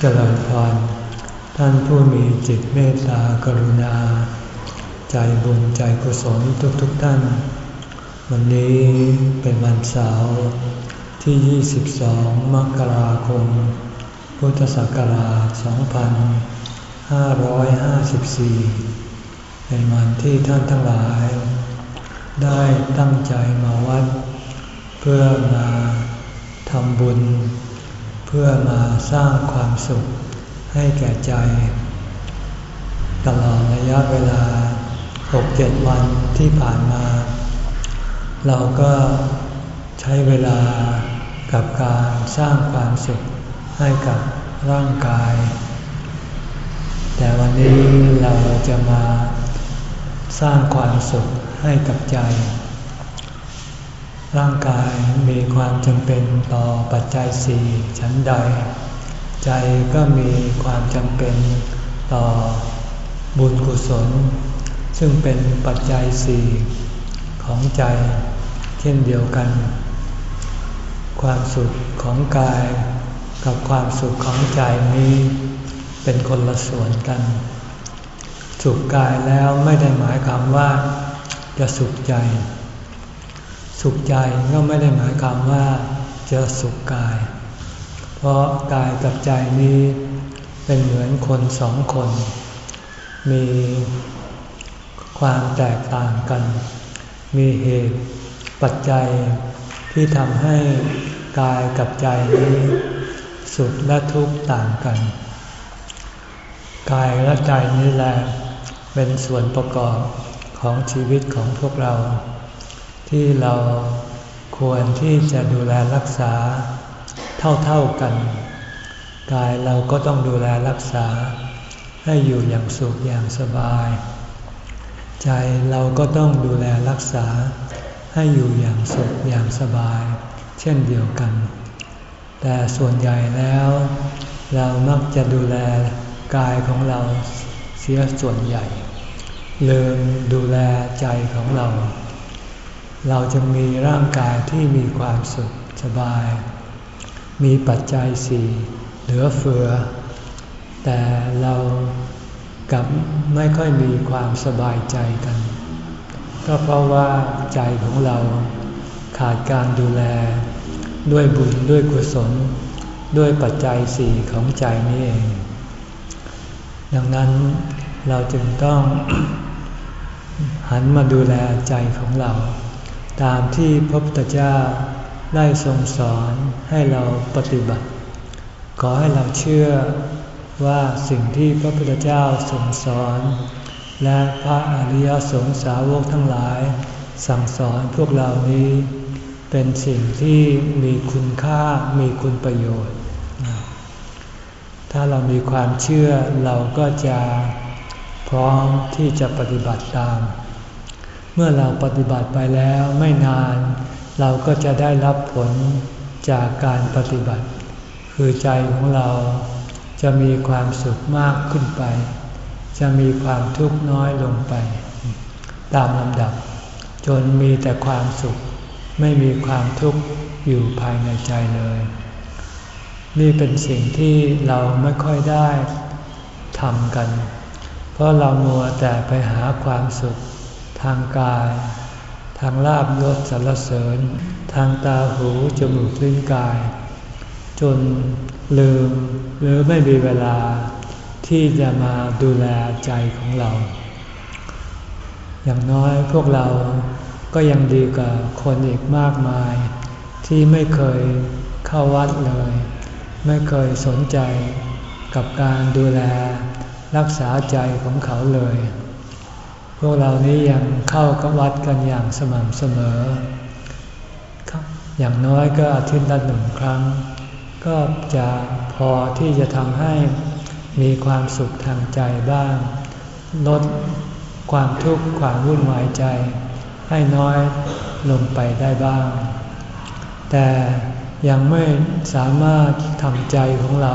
เจริญพร ท่านผู้มีจิตเมตตากรุณา ใจบุญใจกุศลทุกๆทท่าน วันนี้เป็นวันเสาร์ที่ 22 มกราคม พุทธศักราช 2554 เป็นวันที่ท่านทั้งหลาย ได้ตั้งใจมาวัด เพื่อมาทำบุญ พื่อมาสร้างความสุขให้แก่ใจ ตลอดระยะเวลา 6-7 วันที่ผ่านมา เราก็ใช้เวลากับการสร้างความสุขให้กับร่างกาย แต่วันนี้เราจะมาสร้างความสุขให้กับใจ ร่างกายมีความจำเป็นต่อปัจจัยสี่ชั้นใด ใจก็มีความจำเป็นต่อบุญกุศล ซึ่งเป็นปัจจัยสี่ของใจเช่นเดียวกัน ความสุขของกายกับความสุขของใจนี้เป็นคนละส่วนกัน สุขกายแล้วไม่ได้หมายความว่าจะสุขใจ สุขใจก็ไม่ได้หมายความว่าจะสุขกาย เพราะกายกับใจนี้เป็นเหมือนคนสองคน มีความแตกต่างกัน มีเหตุปัจจัยที่ทำให้กายกับใจนี้สุขและทุกข์ต่างกัน กายและใจนี้แหละเป็นส่วนประกอบของชีวิตของพวกเรา ที่เราควรที่จะดูแลรักษาเท่าๆกัน กายเราก็ต้องดูแลรักษา ให้อยู่อย่างสุขอย่างสบาย ใจเราก็ต้องดูแลรักษา ให้อยู่อย่างสุขอย่างสบาย เช่นเดียวกัน แต่ส่วนใหญ่แล้ว เรามักจะดูแลกายของเราเสียส่วนใหญ่ ลืมดูแลใจของเรา เราจะมีร่างกายที่มีความสุขสบาย มีปัจจัยสี่เหลือเฟือ แต่เรากับไม่ค่อยมีความสบายใจกัน ก็เพราะว่าใจของเราขาดการดูแล ด้วยบุญด้วยกุศล ด้วยปัจจัยสี่ของใจนี้เอง ดังนั้นเราจึงต้องหันมาดูแลใจของเรา ตามที่พระพุทธเจ้าได้ทรงสอนให้เราปฏิบัติ ขอให้เราเชื่อว่าสิ่งที่พระพุทธเจ้าทรงสอน และพระอริยสงสาวกทั้งหลาย สั่งสอนพวกเรานี้ เป็นสิ่งที่มีคุณค่ามีคุณประโยชน์ ถ้าเรามีความเชื่อเราก็จะพร้อมที่จะปฏิบัติตาม เมื่อเราปฏิบัติไปแล้วไม่นาน เราก็จะได้รับผลจากการปฏิบัติ คือใจของเราจะมีความสุขมากขึ้นไป จะมีความทุกข์น้อยลงไป ตามลำดับ จนมีแต่ความสุข ไม่มีความทุกข์อยู่ภายในใจเลย นี่เป็นสิ่งที่เราไม่ค่อยได้ทำกัน เพราะเรามัวแต่ไปหาความสุข ทางกาย ทางลาบยศสรรเสริญ ทางตาหูจมูกลิ้นกาย จนลืมหรือไม่มีเวลาที่จะมาดูแลใจของเรา อย่างน้อยพวกเราก็ยังดีกว่าคนอีกมากมาย ที่ไม่เคยเข้าวัดเลย ไม่เคยสนใจกับการดูแลรักษาใจของเขาเลย พวกเรานี้ยังเข้ากับวัดกันอย่างสม่ำเสมอ อย่างน้อยก็อาทิตย์ละหนึ่งครั้ง ก็จะพอที่จะทำให้มีความสุขทางใจบ้าง ลดความทุกข์ความวุ่นวายใจ ให้น้อยลงไปได้บ้าง แต่ยังไม่สามารถทำใจของเรา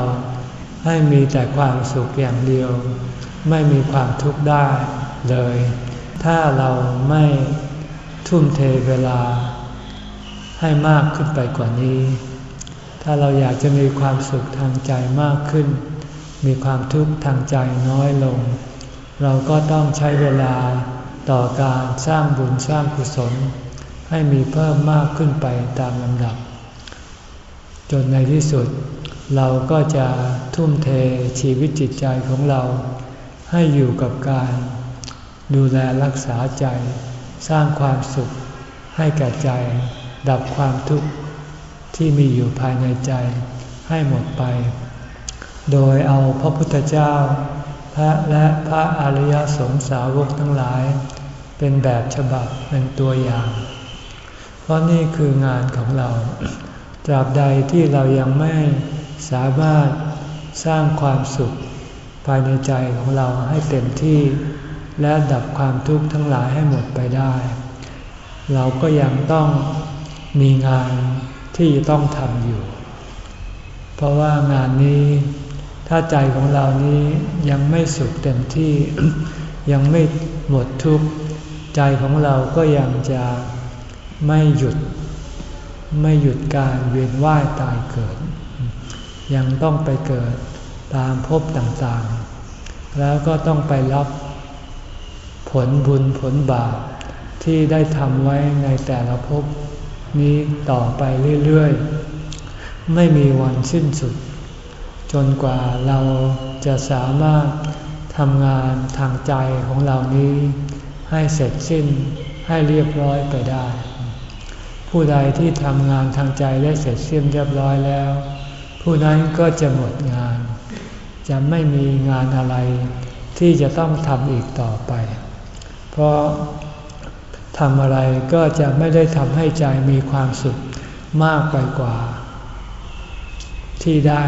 ให้มีแต่ความสุขอย่างเดียว ไม่มีความทุกข์ได้ เลย ถ้าเราไม่ทุ่มเทเวลาให้มากขึ้นไปกว่านี้ ถ้าเราอยากจะมีความสุขทางใจมากขึ้น มีความทุกข์ทางใจน้อยลง เราก็ต้องใช้เวลาต่อการสร้างบุญสร้างกุศล ให้มีเพิ่มมากขึ้นไปตามลำดับ จนในที่สุด เราก็จะทุ่มเทชีวิตจิตใจของเรา ให้อยู่กับการ ดูแลรักษาใจ สร้างความสุขให้แก่ใจ ดับความทุกข์ที่มีอยู่ภายในใจให้หมดไป โดยเอาพระพุทธเจ้า พระและพระอริยสงสาวกทั้งหลาย เป็นแบบฉบับเป็นตัวอย่าง เพราะนี่คืองานของเรา ตราบใดที่เรายังไม่สามารถสร้างความสุขภายในใจของเราให้เต็มที่ และดับความทุกข์ทั้งหลายให้หมดไปได้ เราก็ยังต้องมีงานที่ต้องทำอยู่ เพราะว่างานนี้ถ้าใจของเรานี้ยังไม่สุขเต็มที่ ยังไม่หมดทุกข์ ใจของเราก็ยังจะไม่หยุดไม่หยุดการเวียนว่ายตายเกิด ยังต้องไปเกิดตามภพต่างๆ แล้วก็ต้องไปรับ ผลบุญผลบาปที่ได้ทำไว้ในแต่ละภพนี้ต่อไปเรื่อยๆ ไม่มีวันสิ้นสุด จนกว่าเราจะสามารถทำงานทางใจของเรานี้ ให้เสร็จสิ้นให้เรียบร้อยไปได้ ผู้ใดที่ทำงานทางใจได้เสร็จสิ้นเรียบร้อยแล้ว ผู้นั้นก็จะหมดงาน จะไม่มีงานอะไรที่จะต้องทำอีกต่อไป เพราะทำอะไรก็จะไม่ได้ทำให้ใจมีความสุขมากไปกว่า ที่ได้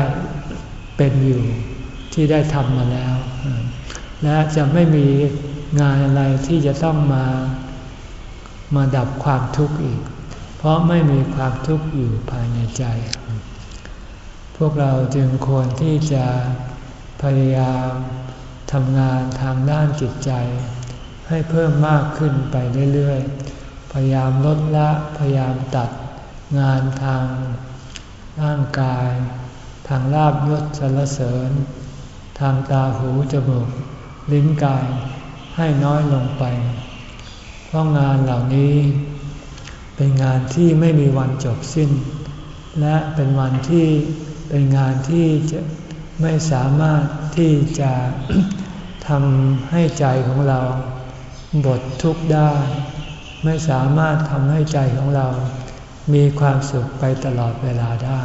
เป็นอยู่ที่ได้ทำมาแล้ว และจะไม่มีงานอะไรที่จะต้องมามาดับความทุกข์อีก เพราะไม่มีความทุกข์อยู่ภายในใจ พวกเราจึงควรที่จะพยายามทำงานทางด้านจิตใจ ให้เพิ่มมากขึ้นไปเรื่อยๆ พยายามลดละพยายามตัดงานทางร่างกาย ทางลาบยศสรรเสริญ ทางตาหูจมูกลิ้นกายให้น้อยลงไป เพราะงานเหล่านี้ เป็นงานที่ไม่มีวันจบสิ้น และเป็นวันที่เป็นงานที่จะไม่สามารถที่จะทำให้ใจของเรา บททุกข์ได้ ไม่สามารถทำให้ใจของเรา มีความสุขไปตลอดเวลาได้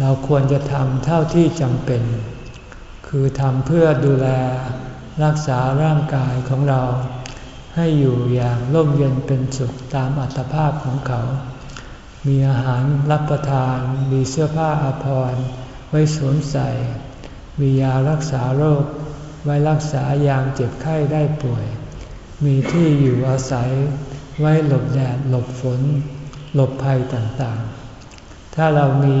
เราควรจะทำเท่าที่จำเป็น คือทำเพื่อดูแลรักษาร่างกายของเรา ให้อยู่อย่างร่มเย็นเป็นสุขตามอัตภาพของเขา มีอาหารรับประทาน มีเสื้อผ้าอาภรณ์ไว้สวมใส่ มียารักษาโรค ไว้รักษายามเจ็บไข้ได้ป่วย มีที่อยู่อาศัยไว้หลบแดดหลบฝน หลบภัยต่างๆ ถ้าเรามี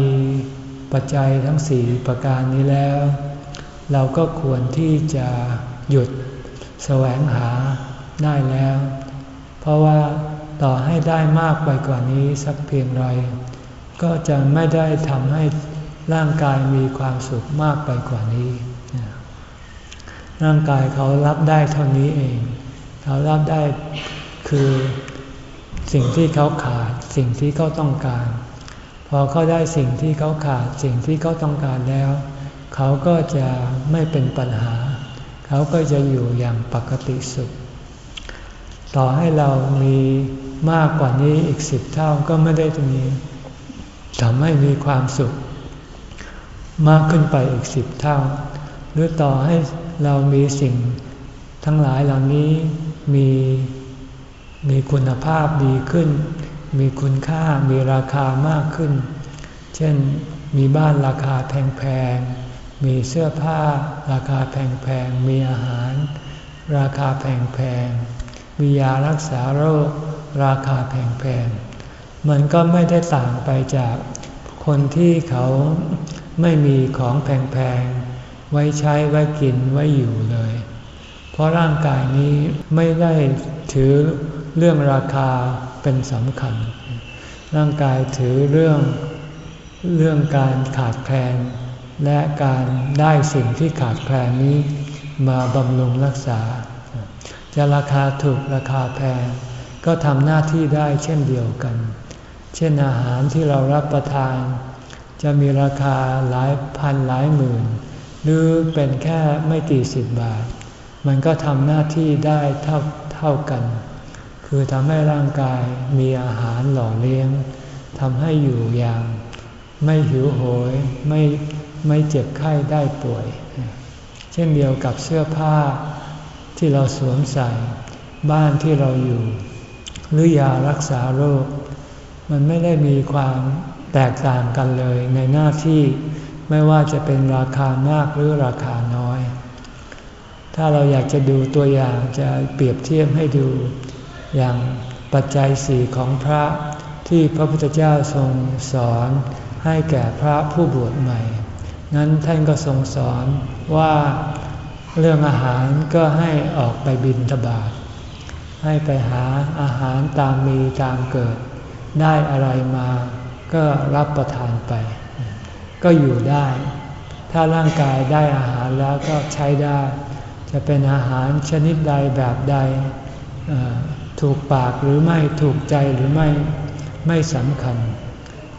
ปัจจัยทั้งสี่ประการนี้แล้ว เราก็ควรที่จะหยุดแสวงหาได้แล้ว เพราะว่าต่อให้ได้มากไปกว่านี้สักเพียงไร ก็จะไม่ได้ทำให้ร่างกายมีความสุขมากไปกว่านี้ ร่างกายเขารับได้เท่านี้เอง เขารับได้คือสิ่งที่เขาขาดสิ่งที่เขาต้องการ พอเขาได้สิ่งที่เขาขาดสิ่งที่เขาต้องการแล้ว เขาก็จะไม่เป็นปัญหา เขาก็จะอยู่อย่างปกติสุข ต่อให้เรามีมากกว่านี้อีกสิบเท่าก็ไม่ได้มีทำให้มีความสุข มากขึ้นไปอีกสิบเท่า หรือต่อให้เรามีสิ่งทั้งหลายเหล่านี้ มีมีคุณภาพดีขึ้น มีคุณค่ามีราคามากขึ้น เช่นมีบ้านราคาแพงๆ มีเสื้อผ้าราคาแพงๆ มีอาหาร ราคาแพงๆ มียารักษาโรค ราคาแพงๆ มันก็ไม่ได้ต่างไปจากคนที่เขาไม่มีของแพงๆ ไว้ใช้ไว้กินไว้อยู่เลย เพราะร่างกายนี้ไม่ได้ถือเรื่องราคาเป็นสำคัญ ร่างกายถือเรื่องเรื่องการขาดแคลน และการได้สิ่งที่ขาดแคลนนี้มาบำรุงรักษา จะราคาถูกราคาแพงก็ทำหน้าที่ได้เช่นเดียวกัน เช่นอาหารที่เรารับประทาน จะมีราคาหลายพันหลายหมื่น หรือเป็นแค่ไม่กี่สิบบาท มันก็ทำหน้าที่ได้เท่าเท่ากัน คือทำให้ร่างกายมีอาหารหล่อเลี้ยงทำให้อยู่อย่าง ไม่หิวโหยไม่ไม่เจ็บไข้ได้ป่วย เช่นเดียวกับเสื้อผ้าที่เราสวมใส่บ้านที่เราอยู่ หรือยารักษาโรค มันไม่ได้มีความแตกต่างกันเลยในหน้าที่ไม่ว่าจะเป็นราคามากหรือราคาน้อย ถ้าเราอยากจะดูตัวอย่างจะเปรียบเทียบให้ดู อย่างปัจจัยสี่ของพระที่พระพุทธเจ้าทรงสอนให้แก่พระผู้บวชใหม่ นั้นท่านก็ทรงสอนว่าเรื่องอาหารก็ให้ออกไปบินทบาทให้ไปหาอาหารตามมีตามเกิด ได้อะไรมาก็รับประทานไป ก็อยู่ได้ ถ้าร่างกายได้อาหารแล้วก็ใช้ได้ จะเป็นอาหารชนิดใดแบบใด ถูกปากหรือไม่ถูกใจหรือไม่ไม่สำคัญ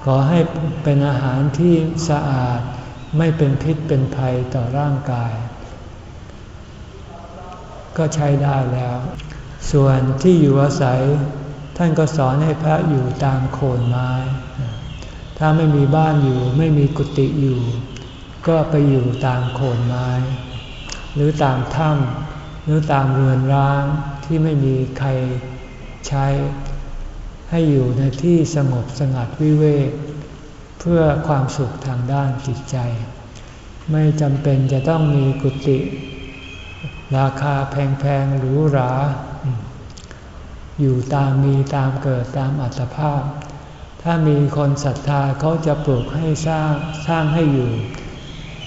ขอให้เป็นอาหารที่สะอาดไม่เป็นพิษเป็นภัยต่อร่างกาย ก็ใช้ได้แล้ว ส่วนที่อยู่อาศัย ท่านก็สอนให้พระอยู่ตามโคนไม้ ถ้าไม่มีบ้านอยู่ไม่มีกุฏิอยู่ ก็ไปอยู่ตามโคนไม้ หรือตามถ้ำหรือตามเรือนร้างที่ไม่มีใครใช้ ให้อยู่ในที่สงบสงัดวิเวก เพื่อความสุขทางด้านจิตใจ ไม่จำเป็นจะต้องมีกุฏิราคาแพงๆหรูหราอยู่ตามมีตามเกิดตามอัตภาพ ถ้ามีคนศรัทธาเขาจะปลูกให้สร้างสร้างให้อยู่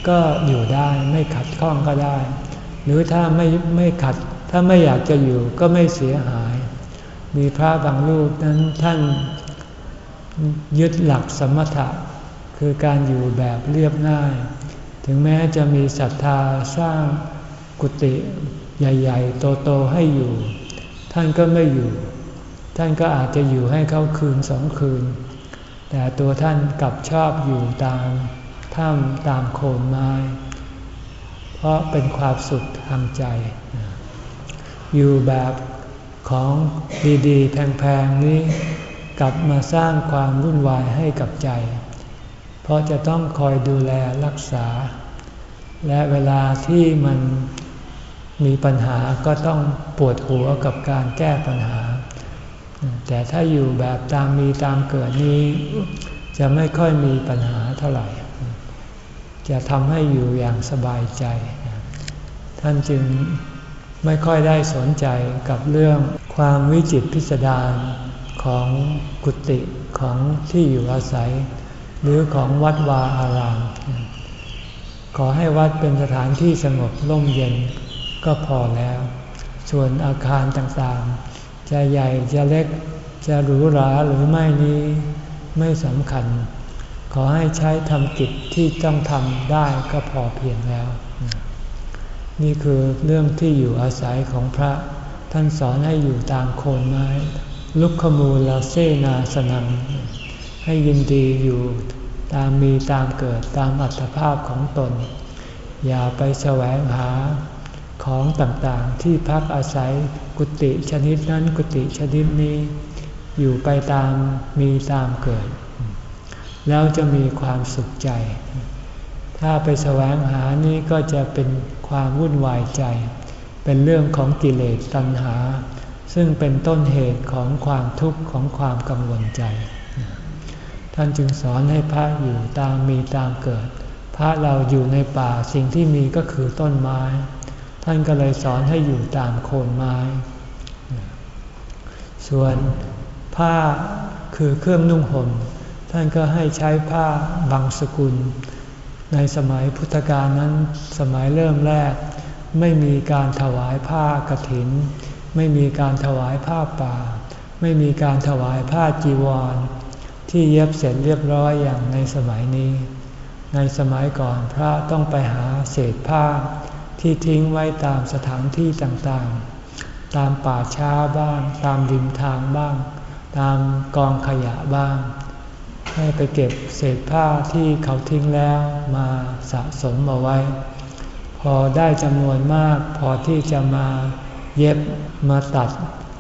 ก็อยู่ได้ไม่ขัดข้องก็ได้ หรือถ้าไม่ไม่ขัดถ้าไม่อยากจะอยู่ก็ไม่เสียหาย มีพระบางรูปนั้นท่านยึดหลักสมถะ คือการอยู่แบบเรียบง่าย ถึงแม้จะมีศรัทธาสร้างกุฏิใหญ่ ๆ โต ๆ ให้อยู่ ท่านก็ไม่อยู่ ท่านก็อาจจะอยู่ให้เขาคืนสองคืน แต่ตัวท่านกลับชอบอยู่ตาม ถ้ำตามโคนไม้ เพราะเป็นความสุขทางใจ อยู่แบบของดีๆ แพงๆ นี้กลับมาสร้างความวุ่นวายให้กับใจ เพราะจะต้องคอยดูแลรักษา และเวลาที่มันมีปัญหาก็ต้องปวดหัวกับการแก้ปัญหา แต่ถ้าอยู่แบบตามมีตามเกิดนี้ จะไม่ค่อยมีปัญหาเท่าไหร่ จะทำให้อยู่อย่างสบายใจ ท่านจึงไม่ค่อยได้สนใจกับเรื่องความวิจิตพิสดารของกุฏิของที่อยู่อาศัย หรือของวัดวาอาราม ขอให้วัดเป็นสถานที่สงบร่มเย็นก็พอแล้ว ส่วนอาคารต่างๆ จะใหญ่จะเล็กจะหรูหราหรือไม่นี้ไม่สำคัญ ขอให้ใช้ทำกิจที่ต้องทำได้ก็พอเพียงแล้ว นี่คือเรื่องที่อยู่อาศัยของพระ ท่านสอนให้อยู่ตามโคนไม้ ลุกขมูลาเซนาสนัง ให้ยินดีอยู่ตามมีตามเกิดตามอัตภาพของตน อย่าไปแสวงหาของต่างๆที่พักอาศัยกุฏิชนิดนั้นกุฏิชนิดนี้ อยู่ไปตามมีตามเกิด แล้วจะมีความสุขใจ ถ้าไปแสวงหานี้ก็จะเป็นความวุ่นวายใจ เป็นเรื่องของกิเลสตัณหา ซึ่งเป็นต้นเหตุของความทุกข์ของความกังวลใจ ท่านจึงสอนให้พระอยู่ตามมีตามเกิด พระเราอยู่ในป่าสิ่งที่มีก็คือต้นไม้ ท่านก็เลยสอนให้อยู่ตามโคนไม้ ส่วนผ้าคือเครื่องนุ่งห่ม ท่านก็ให้ใช้ผ้าบางสกุล ในสมัยพุทธกาลนั้นสมัยเริ่มแรก ไม่มีการถวายผ้ากรถิน ไม่มีการถวายผ้าป่า ไม่มีการถวายผ้าจีวร ที่เย็บเสร็จเรียบร้อยอย่างในสมัยนี้ ในสมัยก่อนพระต้องไปหาเศษผ้าที่ทิ้งไว้ตามสถานที่ต่างๆ ตามป่าช้าบ้าง ตามริมทางบ้าง ตามกองขยะบ้าง ให้ไปเก็บเศษผ้าที่เขาทิ้งแล้วมาสะสมมาไว้ พอได้จำนวนมากพอที่จะมาเย็บมาตัด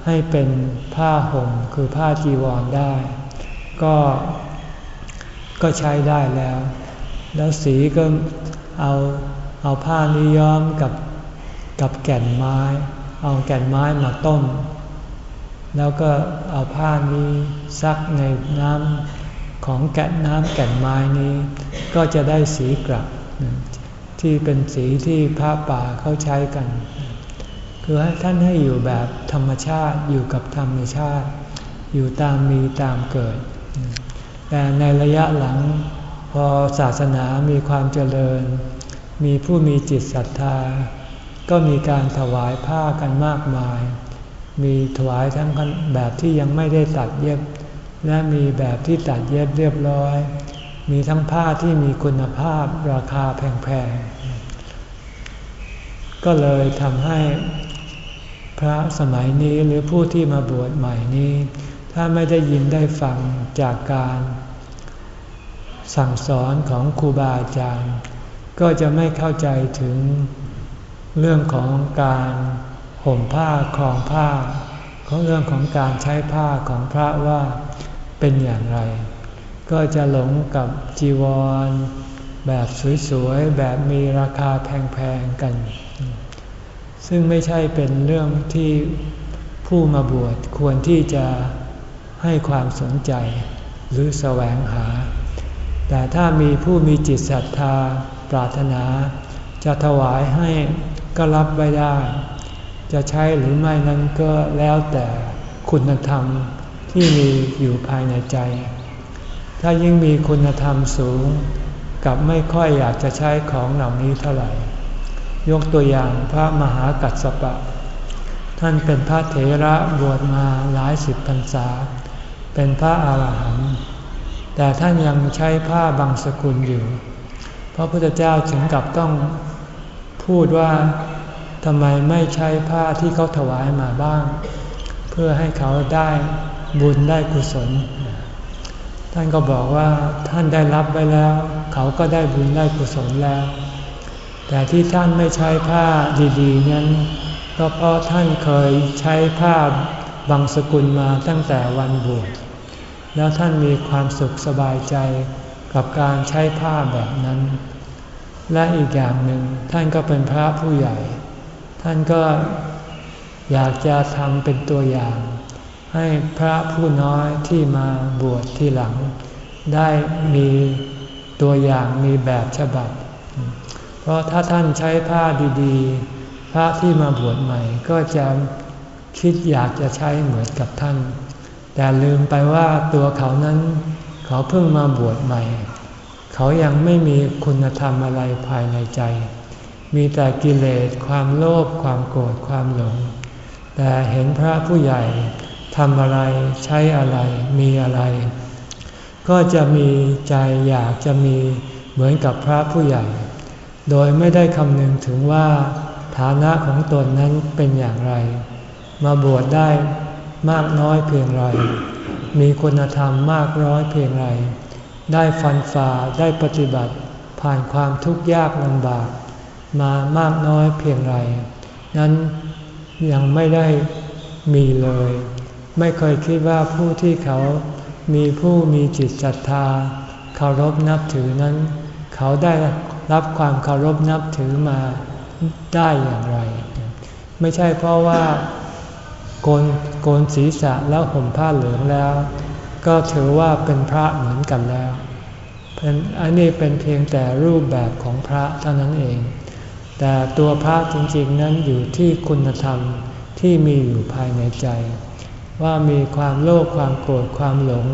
ให้เป็นผ้าห่มคือผ้าจีวรได้ ก็ก็ใช้ได้แล้ว แล้วสีก็เอาเอาผ้านิย้อมกับกับแก่นไม้ เอาแก่นไม้มาต้ม แล้วก็เอาผ้านี้ซักในน้ำ ของแก่นน้ำแก่นไม้นี้ ก็จะได้สีกลับ ที่เป็นสีที่ผ้าป่าเขาใช้กัน คือให้ท่านให้อยู่แบบธรรมชาติอยู่กับธรรมชาติ อยู่ตามมีตามเกิด แต่ในระยะหลังพอศาสนามีความเจริญ มีผู้มีจิตศรัทธา ก็มีการถวายผ้ากันมากมาย มีถวายทั้งแบบที่ยังไม่ได้ตัดเย็บ และมีแบบที่ตัดเย็บเรียบร้อย มีทั้งผ้าที่มีคุณภาพราคาแพงๆ ก็เลยทำให้พระสมัยนี้หรือผู้ที่มาบวชใหม่นี้ ถ้าไม่ได้ยินได้ฟังจากการ สั่งสอนของครูบาอาจารย์ ก็จะไม่เข้าใจถึงเรื่องของการห่มผ้าคลองผ้า ของเรื่องของการใช้ผ้าของพระว่า เป็นอย่างไร ก็จะหลงกับจีวร แบบสวยๆ แบบมีราคาแพงๆกัน ซึ่งไม่ใช่เป็นเรื่องที่ผู้มาบวชควรที่จะให้ความสนใจหรือแสวงหา แต่ถ้ามีผู้มีจิตศรัทธาปรารถนา จะถวายให้ก็รับไว้ได้ จะใช้หรือไม่นั้นก็แล้วแต่คุณธรรม ที่มีอยู่ภายในใจ ถ้ายิ่งมีคุณธรรมสูง กับไม่ค่อยอยากจะใช้ของเหล่านี้เท่าไหร่ ยกตัวอย่างพระมหากัสสปะ ท่านเป็นพระเถระบวชมาหลายสิบพรรษา เป็นพระอาหารหันต์แต่ท่านยังใช้ผ้าบางสกุลอยู่ พระพุทธเจ้าถึงกับต้องพูดว่าทำไมไม่ใช้ผ้าที่เขาถวายมาบ้าง เพื่อให้เขาได้ บุญได้กุศล ท่านก็บอกว่าท่านได้รับไปแล้ว เขาก็ได้บุญได้กุศลแล้ว แต่ที่ท่านไม่ใช้ผ้าดีๆ นั้นก็เพราะท่านเคยใช้ผ้าบางสกุลมาตั้งแต่วันบวชแล้วท่านมีความสุขสบายใจกับการใช้ผ้าแบบนั้น และอีกอย่างหนึ่งท่านก็เป็นพระผู้ใหญ่ ท่านก็อยากจะทำเป็นตัวอย่าง ให้พระผู้น้อยที่มาบวชที่หลัง ได้มีตัวอย่างมีแบบฉบับ เพราะถ้าท่านใช้ผ้าดีๆ พระที่มาบวชใหม่ก็จะคิดอยากจะใช้เหมือนกับท่าน แต่ลืมไปว่าตัวเขานั้นเขาเพิ่งมาบวชใหม่ เขายังไม่มีคุณธรรมอะไรภายในใจ มีแต่กิเลสความโลภความโกรธความหลง แต่เห็นพระผู้ใหญ่ ทำอะไรใช้อะไรมีอะไร ก็จะมีใจอยากจะมีเหมือนกับพระผู้ใหญ่ โดยไม่ได้คำนึงถึงว่าฐานะของตนนั้นเป็นอย่างไร มาบวชได้มากน้อยเพียงไร มีคุณธรรมมากร้อยเพียงไร ได้ฟันฝ่าได้ปฏิบัติผ่านความทุกข์ยากลำบาก มามากน้อยเพียงไร นั้นยังไม่ได้มีเลย ไม่เคยคิดว่าผู้ที่เขามีผู้มีจิตศรัทธาเคารพนับถือนั้น เขาได้รับความเคารพนับถือมาได้อย่างไร ไม่ใช่เพราะว่าโกนโกนศีรษะแล้วห่มผ้าเหลืองแล้ว ก็ถือว่าเป็นพระเหมือนกันแล้วเป็นอันนี้เป็นเพียงแต่รูปแบบของพระเท่านั้นเอง แต่ตัวพระจริงๆนั้นอยู่ที่คุณธรรมที่มีอยู่ภายในใจ ว่ามีความโลภความโกรธความหลง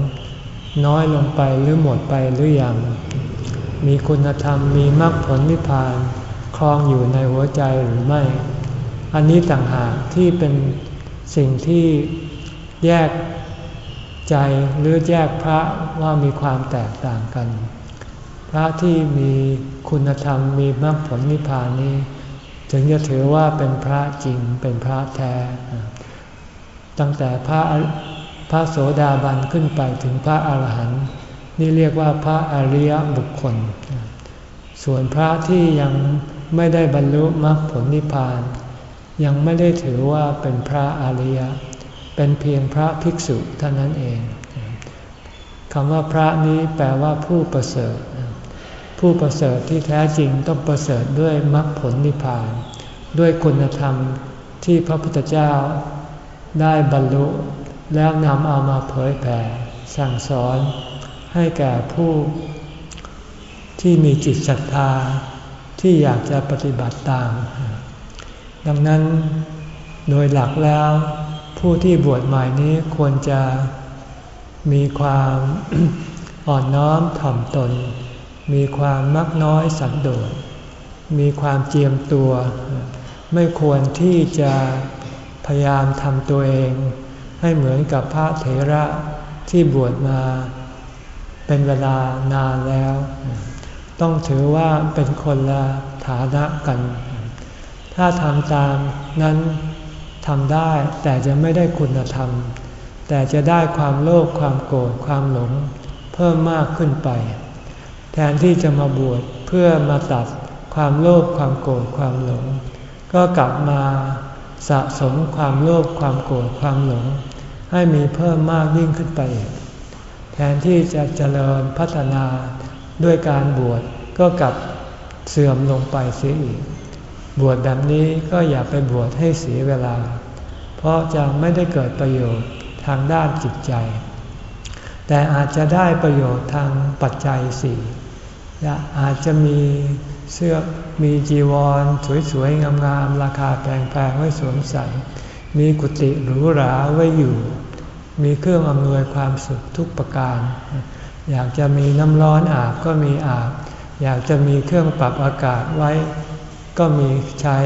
น้อยลงไปหรือหมดไปหรืออยัง มีคุณธรรมมีมรรคผลนิพพานคลองอยู่ในหัวใจหรือไม่ อันนี้ต่างหากที่เป็นสิ่งที่แยกใจหรือแยกพระว่ามีความแตกต่างกัน พระที่มีคุณธรรมมีมรรคผลนิพพานนี้ ถึงจะถือว่าเป็นพระจริงเป็นพระแท้ ตั้งแต่พระพระโสดาบันขึ้นไปถึงพระอาหารหันต์นี่เรียกว่าพระอริยบุคคล ส่วนพระที่ยังไม่ได้บรรลุมรรคผลนิพพาน ยังไม่ได้ถือว่าเป็นพระอริยเป็นเพียงพระภิกษุเท่านั้นเองคำว่าพระนี้แปลว่าผู้ประเสริฐ ผู้ประเสริฐที่แท้จริงต้องประเสริฐด้วยมรรคผลนิพพาน ด้วยคุณธรรมที่พระพุทธเจ้า ได้บรรลุแล้วนำเอามาเผยแผ่ สั่งสอนให้แก่ผู้ที่มีจิตศรัทธาที่อยากจะปฏิบัติตาม ดังนั้นโดยหลักแล้ว ผู้ที่บวชใหม่นี้ควรจะมีความอ่อนน้อมถ่อมตน มีความมักน้อยสันโดษมีความเจียมตัว ไม่ควรที่จะ พยายามทำตัวเอง ให้เหมือนกับพระเถระที่บวชมาเป็นเวลานานแล้ว ต้องถือว่าเป็นคนละฐานะกัน ถ้าทำตามนั้นทำได้แต่จะไม่ได้คุณธรรม แต่จะได้ความโลภความโกรธความหลง เพิ่มมากขึ้นไป แทนที่จะมาบวชเพื่อมาตัดความโลภความโกรธความหลง ก็กลับมา สะสมความโลภความโกรธความหลง ให้มีเพิ่มมากยิ่งขึ้นไปอีก แทนที่จะเจริญพัฒนาด้วยการบวชก็กลับเสื่อมลงไปเสียอีก บวชแบบนี้ก็อย่าไปบวชให้เสียเวลา เพราะจะไม่ได้เกิดประโยชน์ทางด้านจิตใจ แต่อาจจะได้ประโยชน์ทางปัจจัยสี่อาจจะมีเสื้อ มีจีวรสวยๆงามๆราคาแพงๆไว้สวมใส่ มีกุฏิหรูหราไว้อยู่ มีเครื่องอำนวยความสุขทุกประการ อยากจะมีน้ำร้อนอาบก็มีอาบ อยากจะมีเครื่องปรับอากาศไว้ ก็มีใช้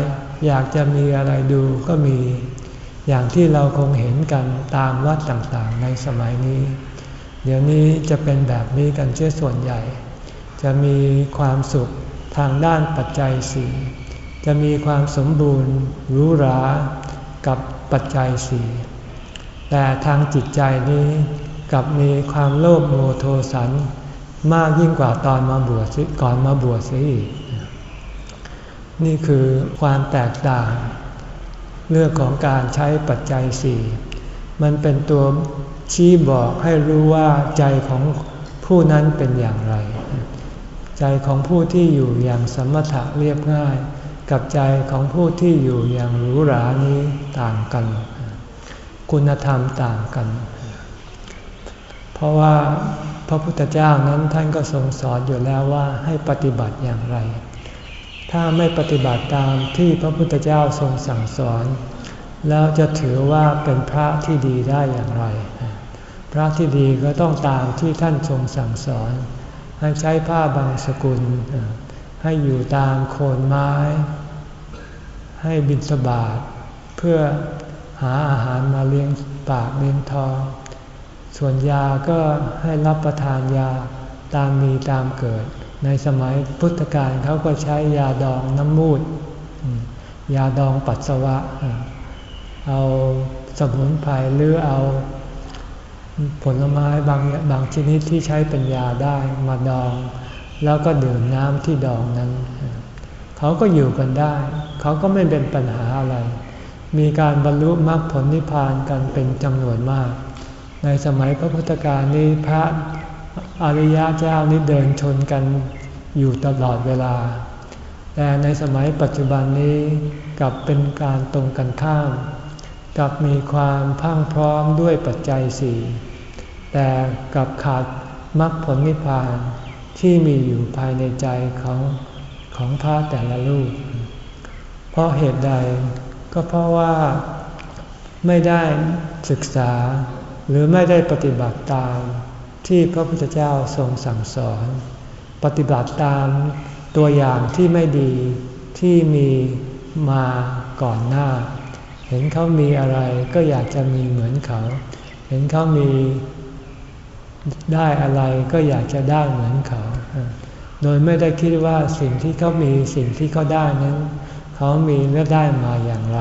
อยากจะมีอะไรดูก็มี อย่างที่เราคงเห็นกันตามวัดต่างๆ ในสมัยนี้ เดี๋ยวนี้จะเป็นแบบนี้กันเชื่อส่วนใหญ่ จะมีความสุข ทางด้านปัจจัยสี่จะมีความสมบูรณ์รู้รากับปัจจัยสี่แต่ทางจิตใจนี้กับมีความโลภโมโทสัน มากยิ่งกว่าตอนมาบวชก่อนมาบวชสิอีก นี่คือความแตกต่าง เรื่องของการใช้ปัจจัยสี่มันเป็นตัวชี้บอกให้รู้ว่าใจของผู้นั้นเป็นอย่างไร ใจของผู้ที่อยู่อย่างสมถะเรียบง่าย กับใจของผู้ที่อยู่อย่างหรูหรานี้ต่างกัน คุณธรรมต่างกัน เพราะว่าพระพุทธเจ้านั้นท่านก็ทรงสอนอยู่แล้วว่าให้ปฏิบัติอย่างไร ถ้าไม่ปฏิบัติตามที่พระพุทธเจ้าทรงสั่งสอน แล้วจะถือว่าเป็นพระที่ดีได้อย่างไร พระที่ดีก็ต้องตามที่ท่านทรงสั่งสอน ให้ใช้ผ้าบางสกุล ให้อยู่ตามโคนไม้ ให้บินสบาทเพื่อหาอาหารมาเลี้ยงปากเลี้ยงท้อง ส่วนยาก็ให้รับประทานยาตามมีตามเกิด ในสมัยพุทธกาลเขาก็ใช้ยาดองน้ำมูด ยาดองปัสสาวะ เอาสมุนไพรหรือเอา ผลไม้บางบางชนิดที่ใช้เป็นยาได้มาดอง แล้วก็ดื่มน้ำที่ดองนั้น เขาก็อยู่กันได้ เขาก็ไม่เป็นปัญหาอะไร มีการบรรลุมรรคผลนิพพานกันเป็นจำนวนมาก ในสมัยพระพุทธกาลนี้พระอริยะเจ้านี้เดินชนกันอยู่ตลอดเวลา แต่ในสมัยปัจจุบันนี้กลับเป็นการตรงกันข้าม กลับมีความพังพร้อมด้วยปัจจัยสี่ แต่กับขาดมรรคผลนิพพานที่มีอยู่ภายในใจของของพระแต่ละลูกเพราะเหตุใดก็เพราะว่าไม่ได้ศึกษาหรือไม่ได้ปฏิบัติตามที่พระพุทธเจ้าทรงสั่งสอน ปฏิบัติตามตัวอย่างที่ไม่ดีที่มีมาก่อนหน้า เห็นเขามีอะไรก็อยากจะมีเหมือนเขา เห็นเขามี ได้อะไรก็อยากจะได้เหมือนเขา โดยไม่ได้คิดว่าสิ่งที่เขามีสิ่งที่เขาได้นั้น เขามีและได้มาอย่างไร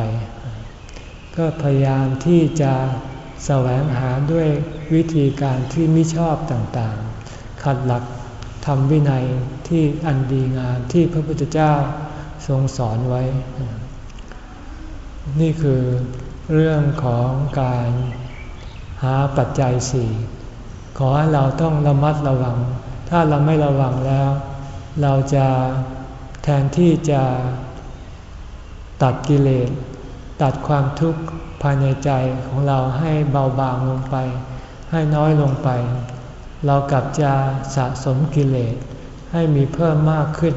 ก็พยายามที่จะแสวงหาด้วยวิธีการที่ไม่ชอบต่างๆ ขัดหลักทำวินัยที่อันดีงามที่พระพุทธเจ้าทรงสอนไว้ นี่คือเรื่องของการหาปัจจัยสี่ ขอให้เราต้องระมัดระวัง ถ้าเราไม่ระวังแล้ว เราจะแทนที่จะตัดกิเลส ตัดความทุกข์ภายในใจของเราให้เบาบางลงไป ให้น้อยลงไป เรากลับจะสะสมกิเลส ให้มีเพิ่มมากขึ้น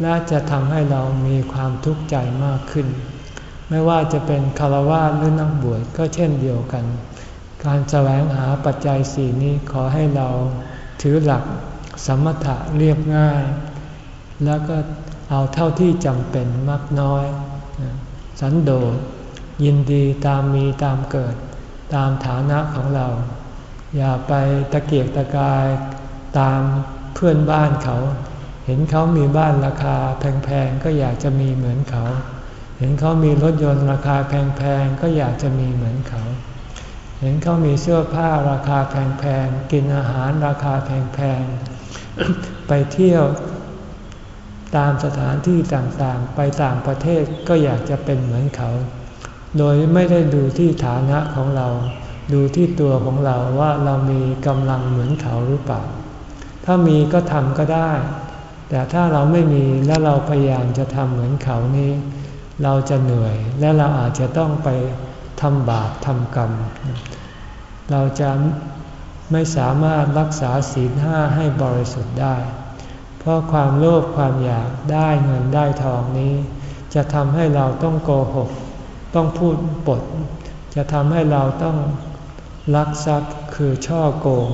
และจะทำให้เรามีความทุกข์ใจมากขึ้น ไม่ว่าจะเป็นคารวะหรือนักบวชก็เช่นเดียวกัน การแสวงหาปัจจัยสี่นี้ขอให้เราถือหลักสมถะเรียบง่าย แล้วก็เอาเท่าที่จำเป็นมากน้อย สันโดษยินดีตามมีตามเกิด ตามฐานะของเรา อย่าไปตะเกียกตะกายตามเพื่อนบ้านเขา เห็นเขามีบ้านราคาแพงๆก็อยากจะมีเหมือนเขา เห็นเขามีรถยนต์ราคาแพงๆก็อยากจะมีเหมือนเขา เห็นเขามีเสื้อผ้าราคาแพงๆ กินอาหารราคาแพงๆ ไปเที่ยวตามสถานที่ต่างๆ ไปต่างประเทศก็อยากจะเป็นเหมือนเขา โดยไม่ได้ดูที่ฐานะของเรา ดูที่ตัวของเราว่าเรามีกำลังเหมือนเขาหรือเปล่า ถ้ามีก็ทำก็ได้ แต่ถ้าเราไม่มีและเราพยายามจะทำเหมือนเขานี้ เราจะเหนื่อยและเราอาจจะต้องไป ทำบาปทำกรรม เราจะไม่สามารถรักษาศีลห้าให้บริสุทธิ์ได้ เพราะความโลภความอยากได้เงินได้ทองนี้ จะทำให้เราต้องโกหก ต้องพูดปด จะทำให้เราต้องลักทรัพย์คือช่อโกง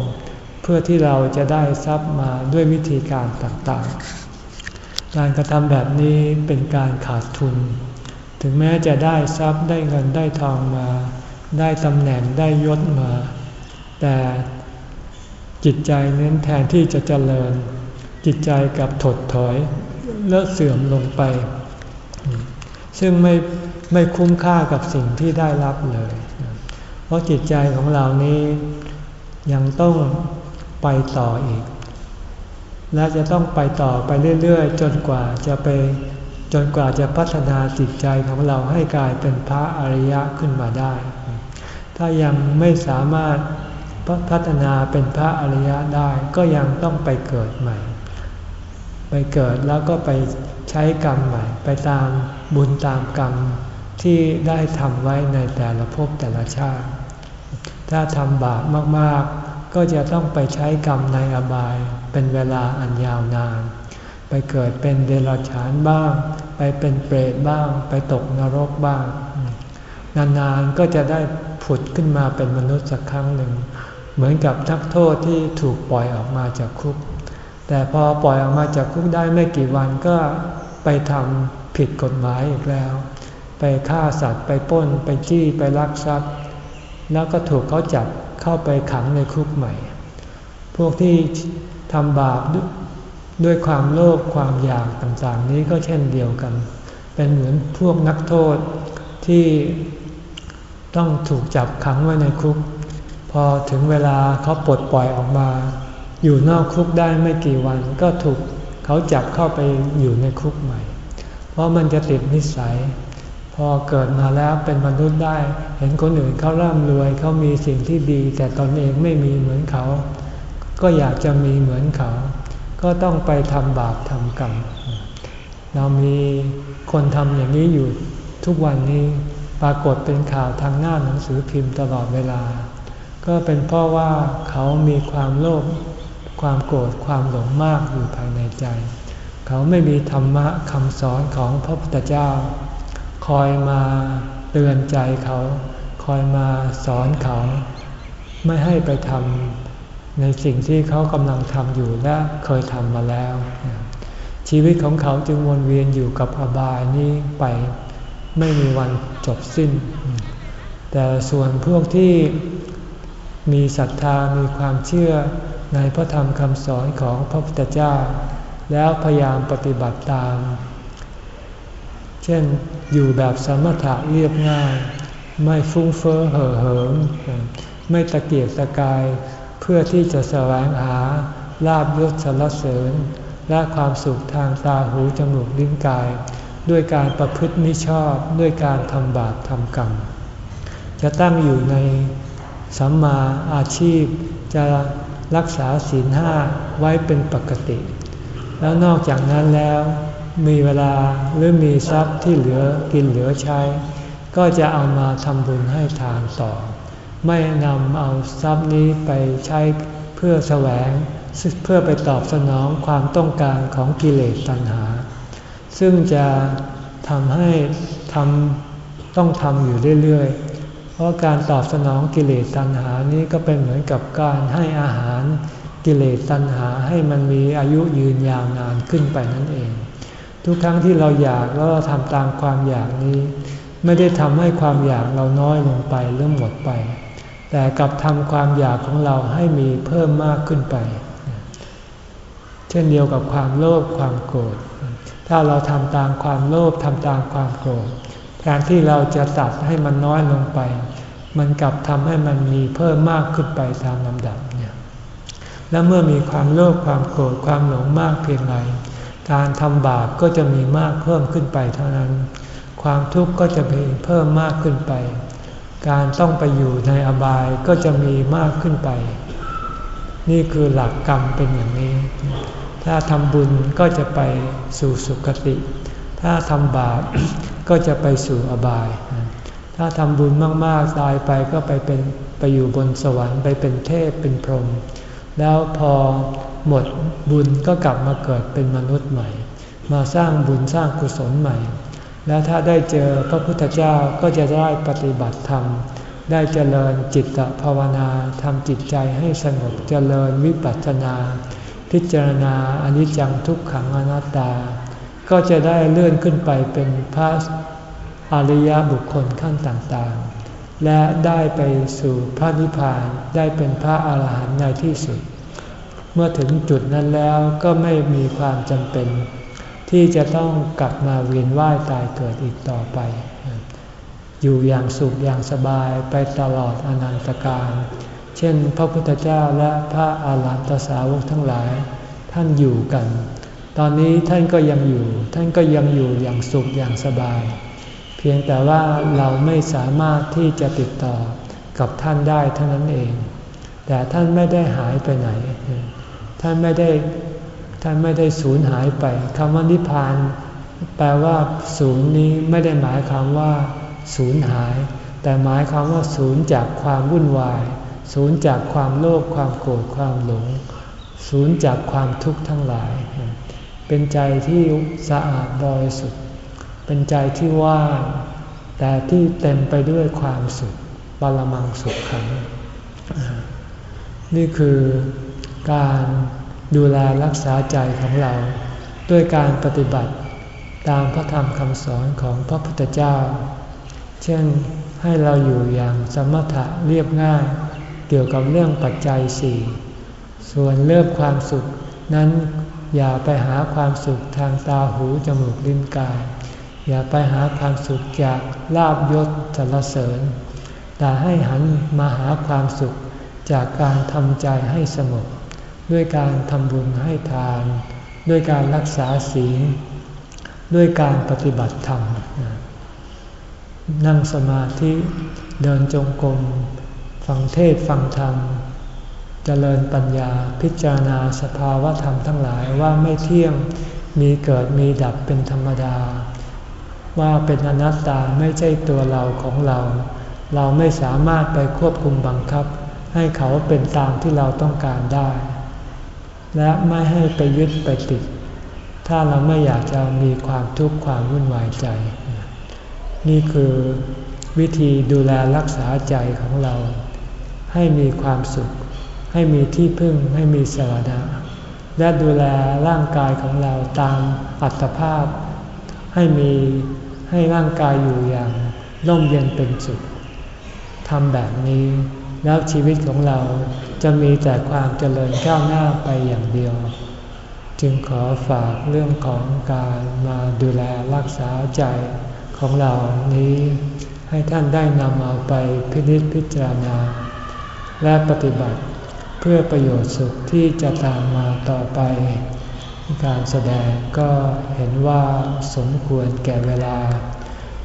เพื่อที่เราจะได้ทรัพย์มาด้วยวิธีการต่างๆ การกระทำแบบนี้เป็นการขาดทุน ถึงแม้จะได้ทรัพย์ได้เงินได้ทองมา ได้ตำแหน่งได้ยศมา แต่จิตใจนั้นแทนที่จะเจริญ จิตใจกับถดถอยและเสื่อมลงไป ซึ่งไม่ไม่คุ้มค่ากับสิ่งที่ได้รับเลย เพราะจิตใจของเรานี้ยังต้องไปต่ออีก และจะต้องไปต่อไปเรื่อยๆ จนกว่าจะไป จนกว่าจะพัฒนาจิตใจของเราให้กลายเป็นพระอริยะขึ้นมาได้ ถ้ายังไม่สามารถพัฒนาเป็นพระอริยะได้ก็ยังต้องไปเกิดใหม่ ไปเกิดแล้วก็ไปใช้กรรมใหม่ ไปตามบุญตามกรรมที่ได้ทำไว้ในแต่ละภพแต่ละชาติ ถ้าทำบาปมากๆ ก็จะต้องไปใช้กรรมในอบายเป็นเวลาอันยาวนาน ไปเกิดเป็นเดรัจฉานบ้าง ไปเป็นเปรตบ้าง ไปตกนรกบ้าง นานๆก็จะได้ผุดขึ้นมาเป็นมนุษย์สักครั้งหนึ่ง เหมือนกับนักโทษที่ถูกปล่อยออกมาจากคุก แต่พอปล่อยออกมาจากคุกได้ไม่กี่วันก็ไปทำผิดกฎหมายอีกแล้ว ไปฆ่าสัตว์ไปป้นไปจี้ไปลักทรัพย์ แล้วก็ถูกเขาจับเข้าไปขังในคุกใหม่ พวกที่ทำบาป ด้วยความโลภความอยากต่างๆ นี้ก็เช่นเดียวกัน เป็นเหมือนพวกนักโทษที่ต้องถูกจับขังไว้ในคุก พอถึงเวลาเขาปลดปล่อยออกมา อยู่นอกคุกได้ไม่กี่วันก็ถูกเขาจับเข้าไปอยู่ในคุกใหม่ เพราะมันจะติดนิสัย พอเกิดมาแล้วเป็นมนุษย์ได้ เห็นคนอื่นเขาร่ำรวยเขามีสิ่งที่ดี แต่ตนเองไม่มีเหมือนเขา ก็อยากจะมีเหมือนเขา ก็ต้องไปทำบาปทำกรรม เรามีคนทำอย่างนี้อยู่ทุกวันนี้ปรากฏเป็นข่าวทางหน้าหนังสือพิมพ์ตลอดเวลา ก็เป็นเพราะว่าเขามีความโลภความโกรธความหลงมากอยู่ภายในใจ เขาไม่มีธรรมะคำสอนของพระพุทธเจ้า คอยมาเตือนใจเขา คอยมาสอนเขา ไม่ให้ไปทำ ในสิ่งที่เขากำลังทำอยู่และเคยทำมาแล้ว ชีวิตของเขาจึงวนเวียนอยู่กับอบายนี้ไปไม่มีวันจบสิ้น แต่ส่วนพวกที่มีศรัทธามีความเชื่อในพระธรรมคำสอนของพระพุทธเจ้า แล้วพยายามปฏิบัติตาม เช่นอยู่แบบสมถะเรียบง่าย ไม่ฟุ้งเฟ้อเห่อเหิม ไม่ตะเกียกตะกาย เพื่อที่จะแสวงหาลาบยศสรรเสริญ และความสุขทางตาหูจมูกลิ้นกาย ด้วยการประพฤติมิชอบด้วยการทำบาปทำกรรม จะตั้งอยู่ในสัมมาอาชีพจะรักษาศีลห้าไว้เป็นปกติ แล้วนอกจากนั้นแล้วมีเวลาหรือมีทรัพย์ที่เหลือกินเหลือใช้ ก็จะเอามาทำบุญให้ทานต่อ ไม่นำเอาทรัพย์นี้ไปใช้เพื่อแสวงเพื่อไปตอบสนองความต้องการของกิเลสตัณหา ซึ่งจะทำให้ทำต้องทำอยู่เรื่อยๆ เพราะการตอบสนองกิเลสตัณหานี้ก็เป็นเหมือนกับการให้อาหารกิเลสตัณหาให้มันมีอายุยืนยาวนานขึ้นไปนั่นเอง ทุกครั้งที่เราอยากแล้วเราทำตามความอยากนี้ ไม่ได้ทำให้ความอยากเราน้อยลงไปหรือหมดไป แต่กลับทำความอยากของเราให้มีเพิ่มมากขึ้นไป เช่นเดียวกับความโลภความโกรธ ถ้าเราทำตามความโลภทำตามความโกรธแทนที่เราจะตัดให้มันน้อยลงไป มันกลับทำให้มันมีเพิ่มมากขึ้นไปตามลำดับเนี่ยและเมื่อมีความโลภความโกรธความหลงมากเพียงไรการทำบาปก็จะมีมากเพิ่มขึ้นไปเท่านั้น ความทุกข์ก็จะมีเพิ่มมากขึ้นไป การต้องไปอยู่ในอบายก็จะมีมากขึ้นไป นี่คือหลักกรรมเป็นอย่างนี้ ถ้าทำบุญก็จะไปสู่สุคติ ถ้าทำบาปก็จะไปสู่อบาย ถ้าทำบุญมากๆตายไปก็ไปเป็นไปอยู่บนสวรรค์ไปเป็นเทพเป็นพรหมแล้วพอหมดบุญก็กลับมาเกิดเป็นมนุษย์ใหม่ มาสร้างบุญสร้างกุศลใหม่ แล้วถ้าได้เจอพระพุทธเจ้าก็จะได้ปฏิบัติธรรม ได้เจริญจิตภาวนาทำจิตใจให้สงบเจริญวิปัสสนา พิจารณาอนิจจังทุกขังอนัตตา ก็จะได้เลื่อนขึ้นไปเป็นพระอริยบุคคลขั้นต่างๆ และได้ไปสู่พระนิพพานได้เป็นพระอาหารหันต์ในที่สุด เมื่อถึงจุดนั้นแล้วก็ไม่มีความจำเป็น ที่จะต้องกลับมาเวียนว่ายตายเกิดอีกต่อไป อยู่อย่างสุขอย่างสบายไปตลอดอนันตการ เช่น พระพุทธเจ้าและพระอาหารหันตสาวกทั้งหลาย ท่านอยู่กัน ตอนนี้ท่านก็ยังอยู่ ท่านก็ยังอยู่อย่างสุขอย่างสบาย เพียงแต่ว่าเราไม่สามารถที่จะติดต่อกับท่านได้เท่านั้นเอง แต่ท่านไม่ได้หายไปไหน ท่านไม่ได้ ท่านไม่ได้สูญหายไปคำว่านิพพาน แปลว่าศูนย์นี้ไม่ได้หมายความว่าศูนย์หาย แต่หมายความว่าศูนย์จากความวุ่นวาย ศูนย์จากความโลภความโกรธความหลง ศูนย์จากความทุกข์ทั้งหลาย เป็นใจที่สะอาดบริสุทธิ์เป็นใจที่ว่างแต่ที่เต็มไปด้วยความสุขบาลมังสุขขังนี่คือการ ดูแลรักษาใจของเรา ด้วยการปฏิบัติตามพระธรรมคำสอนของพระพุทธเจ้า เช่นให้เราอยู่อย่างสมถะเรียบง่าย เกี่ยวกับเรื่องปัจจัยสี่ส่วนเรื่องความสุขนั้นอย่าไปหาความสุขทางตาหูจมูกลิ้นกาย อย่าไปหาความสุขจากลาบยศสรรเสริญ แต่ให้หันมาหาความสุขจากการทำใจให้สงบ ด้วยการทำบุญให้ทาน ด้วยการรักษาศีล ด้วยการปฏิบัติธรรม นั่งสมาธิเดินจงกรมฟังเทศฟังธรรมเจริญปัญญาพิจารณาสภาวะธรรมทั้งหลายว่าไม่เที่ยงมีเกิดมีดับเป็นธรรมดา ว่าเป็นอนัตตาไม่ใช่ตัวเราของเรา เราไม่สามารถไปควบคุมบังคับ ให้เขาเป็นตามที่เราต้องการได้ และไม่ให้ไปยึดไปติด ถ้าเราไม่อยากจะมีความทุกข์ความวุ่นวายใจ นี่คือวิธีดูแลรักษาใจของเรา ให้มีความสุข ให้มีที่พึ่งให้มีสวรรค์และดูแลร่างกายของเราตามอัตภาพ ให้มีให้ร่างกายอยู่อย่างร่มเย็นเป็นสุขทำแบบนี้ แล้วชีวิตของเราจะมีแต่ความเจริญก้าวหน้าไปอย่างเดียว จึงขอฝากเรื่องของการมาดูแลรักษาใจของเรานี้ ให้ท่านได้นำเอาไปพินิจพิจารณา และปฏิบัติเพื่อประโยชน์สุขที่จะตามมาต่อไป การแสดงก็เห็นว่าสมควรแก่เวลา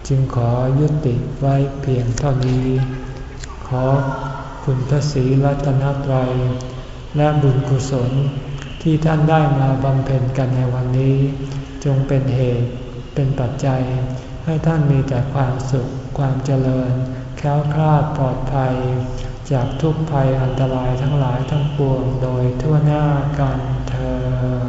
จึงขอยุติไว้เพียงเท่านี้ขอ คุณพระศรีรัตนตรัย และบุญกุศลที่ท่านได้มาบำเพ็ญกันในวันนี้ จงเป็นเหตุเป็นปัจจัย ให้ท่านมีแต่ความสุขความเจริญ แค้วคลาดปลอดภัย จากทุกภัยอันตรายทั้งหลายทั้งปวงโดยทั่วหน้ากันเธอ